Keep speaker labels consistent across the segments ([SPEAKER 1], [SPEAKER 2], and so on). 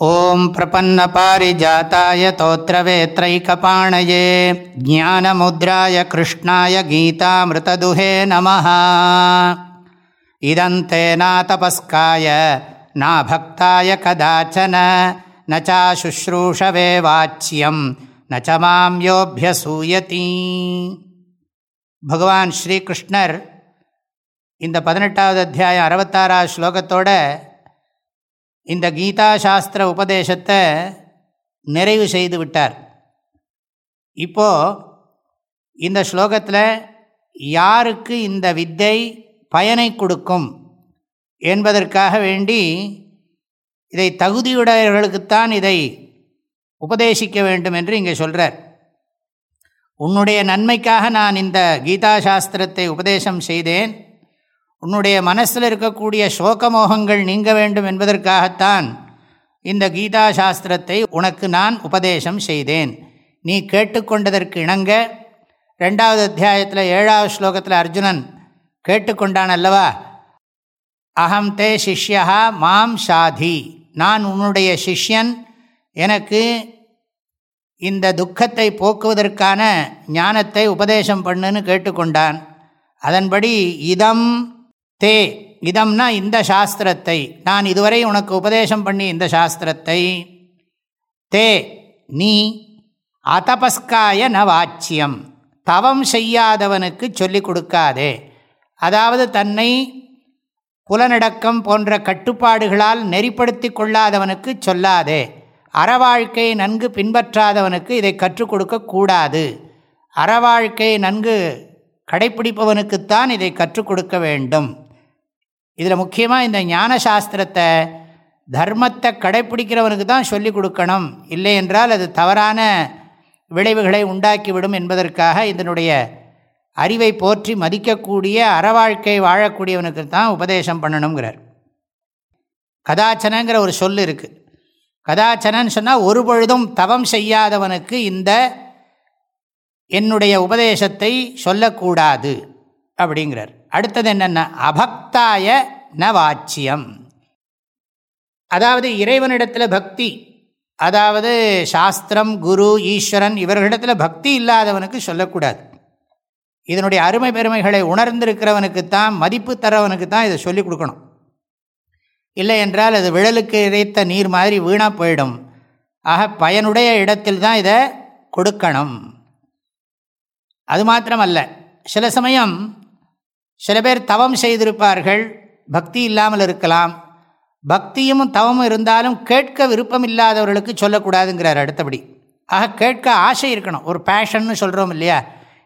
[SPEAKER 1] ॐ प्रपन्नपारिजाताय तोत्रवेत्रैकपाणये ज्ञानमुद्राय कृष्णाय गीतामृतदुहे नमः इदं ते नातपस्काय नाभक्ताय कदाचन न चाशुश्रूषवे वाच्यं न च मां योऽभ्यसूयति பகவான் ஸ்ரீகிருஷ்ணர் இந்த பதினெட்டாவது அத்தியாயம் அறுபத்தாறாவது ஸ்லோகத்தோட இந்த கீதா சாஸ்திர உபதேசத்தை நிறைவு செய்து விட்டார். இப்போது இந்த ஸ்லோகத்தில் யாருக்கு இந்த வித்தை பயனை கொடுக்கும் என்பதற்காக வேண்டி இதை தகுதியுடையவர்களுக்குத்தான் இதை உபதேசிக்க வேண்டும் என்று இங்கே சொல்கிறார் உன்னுடைய நன்மைக்காக நான் இந்த கீதா சாஸ்திரத்தை உபதேசம் செய்தேன். உன்னுடைய மனசில் இருக்கக்கூடிய சோகமோகங்கள் நீங்க வேண்டும் என்பதற்காகத்தான் இந்த கீதா சாஸ்திரத்தை உனக்கு நான் உபதேசம் செய்தேன். நீ கேட்டுக்கொண்டதற்கு இணங்க ரெண்டாவது அத்தியாயத்தில் ஏழாவது ஸ்லோகத்தில் அர்ஜுனன் கேட்டுக்கொண்டான் அல்லவா? அகம் தே சிஷ்யா மாம் சாதி. நான் உன்னுடைய சிஷ்யன். எனக்கு இந்த துக்கத்தை போக்குவதற்கான ஞானத்தை உபதேசம் பண்ணுன்னு கேட்டுக்கொண்டான். அதன்படி இதம் தே இதம்னா இந்த சாஸ்திரத்தை. நான் இதுவரை உனக்கு உபதேசம் பண்ணி இந்த சாஸ்திரத்தை. தே நீ அதபஸ்காய ந வாச்சியம். தவம் செய்யாதவனுக்கு சொல்லிக் கொடுக்காதே. அதாவது தன்னை புலனடக்கம் போன்ற கட்டுப்பாடுகளால் நெறிப்படுத்தி கொள்ளாதவனுக்கு சொல்லாதே. அறவாழ்க்கையை நன்கு பின்பற்றாதவனுக்கு இதை கற்றுக் கொடுக்கக்கூடாது அறவாழ்க்கையை நன்கு கடைப்பிடிப்பவனுக்குத்தான் இதை கற்றுக் கொடுக்க வேண்டும். இதில் முக்கியமாக இந்த ஞான சாஸ்திரத்தை தர்மத்தை கடைப்பிடிக்கிறவனுக்கு தான் சொல்லிக் கொடுக்கணும். இல்லை என்றால் அது தவறான விளைவுகளை உண்டாக்கிவிடும் என்பதற்காக இதனுடைய அறிவை போற்றி மதிக்கக்கூடிய அறவாழ்க்கை வாழக்கூடியவனுக்கு தான் உபதேசம் பண்ணணுங்கிறார். கதாச்சனங்கிற ஒரு சொல் இருக்குது கதாச்சனன்னு சொன்னால் ஒரு பொழுதும் தவம் செய்யாதவனுக்கு இந்த என்னுடைய உபதேசத்தை சொல்லக்கூடாது அப்படிங்கிறார். அடுத்தது என்னென்ன அபக்தாய ந வாச்சியம் அதாவது இறைவனிடத்தில் பக்தி அதாவது சாஸ்திரம் குரு ஈஸ்வரன் இவர்களிடத்தில் பக்தி இல்லாதவனுக்கு சொல்லக்கூடாது. இதனுடைய அருமை பெருமைகளை உணர்ந்திருக்கிறவனுக்குத்தான் மதிப்பு தரவனுக்கு தான் இதை சொல்லிக் கொடுக்கணும். இல்லை என்றால் அது விழலுக்கு இறைத்த நீர் மாதிரி வீணாக போயிடும். ஆக பயனுடைய இடத்தில் தான் இதை கொடுக்கணும். அது மாத்திரமல்ல. சில சமயம் சில பேர் தவம் செய்திருப்பார்கள் பக்தி இல்லாமல் இருக்கலாம். பக்தியும் தவமும் இருந்தாலும் கேட்க விருப்பம் இல்லாதவர்களுக்கு சொல்லக்கூடாதுங்கிறார் அடுத்தபடி. ஆக கேட்க ஆசை இருக்கணும். ஒரு பேஷன்னு சொல்கிறோம் இல்லையா?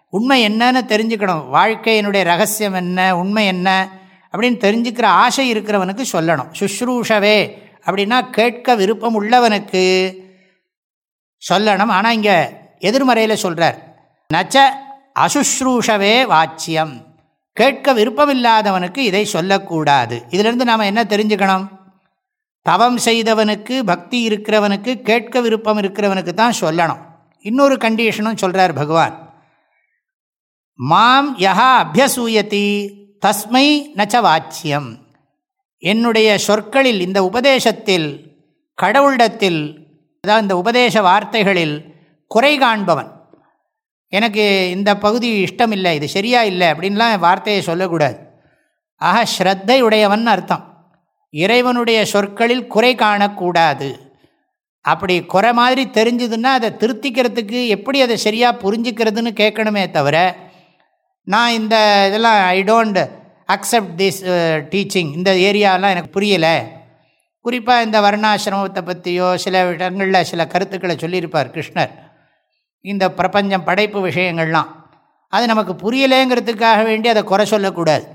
[SPEAKER 1] உண்மை என்னன்னு தெரிஞ்சுக்கணும். வாழ்க்கையினுடைய ரகசியம் என்ன? உண்மை என்ன? அப்படின்னு தெரிஞ்சுக்கிற ஆசை இருக்கிறவனுக்கு சொல்லணும். சுஷ்ரூஷவே அப்படின்னா கேட்க விருப்பம் உள்ளவனுக்கு சொல்லணும். ஆனால் இங்கே எதிர்மறையில் சொல்கிறார் நச்ச அசுஷ்ரூஷவே வாச்சியம். கேட்க விருப்பமில்லாதவனுக்கு இதை சொல்லக்கூடாது. இதிலிருந்து நாம் என்ன தெரிஞ்சுக்கணும்? தவம் செய்தவனுக்கு பக்தி இருக்கிறவனுக்கு கேட்க விருப்பம் இருக்கிறவனுக்கு தான் சொல்லணும். இன்னொரு கண்டிஷனும் சொல்கிறார் பகவான். மாம் யஹா அபியசூயதி தஸ்மை நச்ச வாச்சியம். என்னுடைய சொற்களில் இந்த உபதேசத்தில் கடவுளிடத்தில் அதாவது இந்த உபதேச வார்த்தைகளில் குறை காண்பவன். எனக்கு இந்த பகுதி இஷ்டம் இல்லை இது சரியா இல்லை அப்படின்லாம் வார்த்தையை சொல்லக்கூடாது. ஆக ஸ்ரத்தை உடையவன் அர்த்தம். இறைவனுடைய சொற்களில் குறை காணக்கூடாது. அப்படி குறை மாதிரி தெரிஞ்சதுன்னா அதை திருத்திக்கிறதுக்கு எப்படி அதை சரியாக புரிஞ்சுக்கிறதுன்னு கேட்கணுமே தவிர நான் இந்த இதெல்லாம் I don't accept this teaching இந்த ஏரியாலாம் எனக்கு புரியலை. குறிப்பாக இந்த வர்ணாசிரமத்தை பற்றியோ சில இடங்களில் சில கருத்துக்களை சொல்லியிருப்பார் கிருஷ்ணர். இந்த பிரபஞ்சம் படைப்பு விஷயங்கள்லாம். அது நமக்கு புரியலேங்கிறதுக்காக வேண்டி அதை குறை சொல்லக்கூடாது.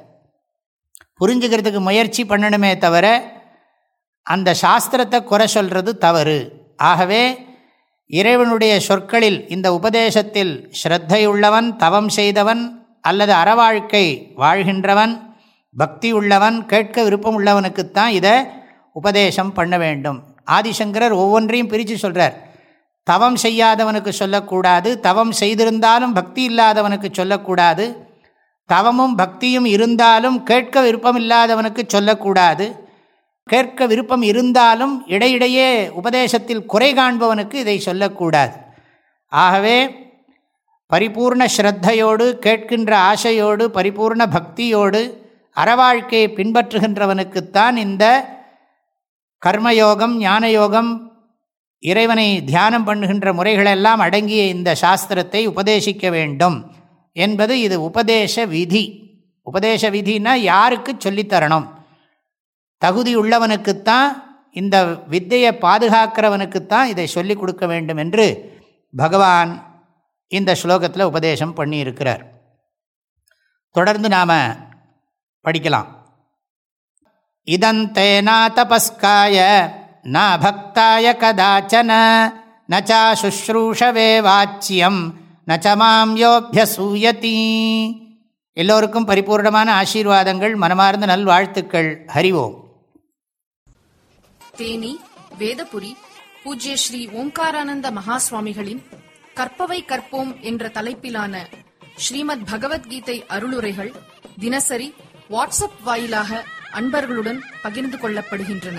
[SPEAKER 1] புரிஞ்சுக்கிறதுக்கு முயற்சி பண்ணணுமே தவிர அந்த சாஸ்திரத்தை குறை சொல்கிறது தவறு. ஆகவே இறைவனுடைய சொற்களில் இந்த உபதேசத்தில் ஸ்ரத்தையுள்ளவன் தவம் செய்தவன் அல்லது அறவாழ்க்கை வாழ்கின்றவன் பக்தி உள்ளவன் கேட்க விருப்பம் உள்ளவனுக்குத்தான் இதை உபதேசம் பண்ண வேண்டும். ஆதிசங்கரர் ஒவ்வொன்றையும் பிரித்து சொல்கிறார் தவம் செய்யாதவனுக்கு சொல்லக்கூடாது. தவம் செய்திருந்தாலும் பக்தி இல்லாதவனுக்கு சொல்லக்கூடாது. தவமும் பக்தியும் இருந்தாலும் கேட்க விருப்பம் இல்லாதவனுக்கு சொல்லக்கூடாது. கேட்க விருப்பம் இருந்தாலும் இடையிடையே உபதேசத்தில் குறை காண்பவனுக்கு இதை சொல்லக்கூடாது. ஆகவே பரிபூர்ண ஸ்ரத்தையோடு கேட்கின்ற ஆசையோடு பரிபூர்ண பக்தியோடு அறவாழ்க்கையை பின்பற்றுகின்றவனுக்குத்தான் இந்த கர்மயோகம் ஞானயோகம் இறைவனை தியானம் பண்ணுகின்ற முறைகளெல்லாம் அடங்கிய இந்த சாஸ்திரத்தை உபதேசிக்க வேண்டும் என்பது இது உபதேச விதி. உபதேச விதினா யாருக்கு சொல்லித்தரணும்? தகுதி உள்ளவனுக்குத்தான் இந்த வித்தையை பாதுகாக்கிறவனுக்குத்தான் இதை சொல்லிக் கொடுக்க வேண்டும் என்று பகவான் இந்த ஸ்லோகத்தில் உபதேசம் பண்ணியிருக்கிறார். தொடர்ந்து நாம் படிக்கலாம். இதன் நா தபஸ்காய ந பக்தாய கதாச்சன நச்சா சுஷ்ரூஷவே வாச்சியம் நச்சமாம் யோபியசூயதி எல்லோருக்கும் பரிபூர்ணமான ஆசீர்வாதங்கள் மனமார்ந்த நல்வாழ்த்துக்கள். ஹரிவோம்
[SPEAKER 2] தேனி வேதபுரி பூஜ்ய ஸ்ரீ ஓம்காரானந்த மகாசுவாமிகளின் கற்பவை கற்போம் என்ற தலைப்பிலான ஸ்ரீமத் பகவத்கீதை அருளுரைகள் தினசரி வாட்ஸ்அப் வாயிலாக அன்பர்களுடன் பகிர்ந்து கொள்ளப்படுகின்றன.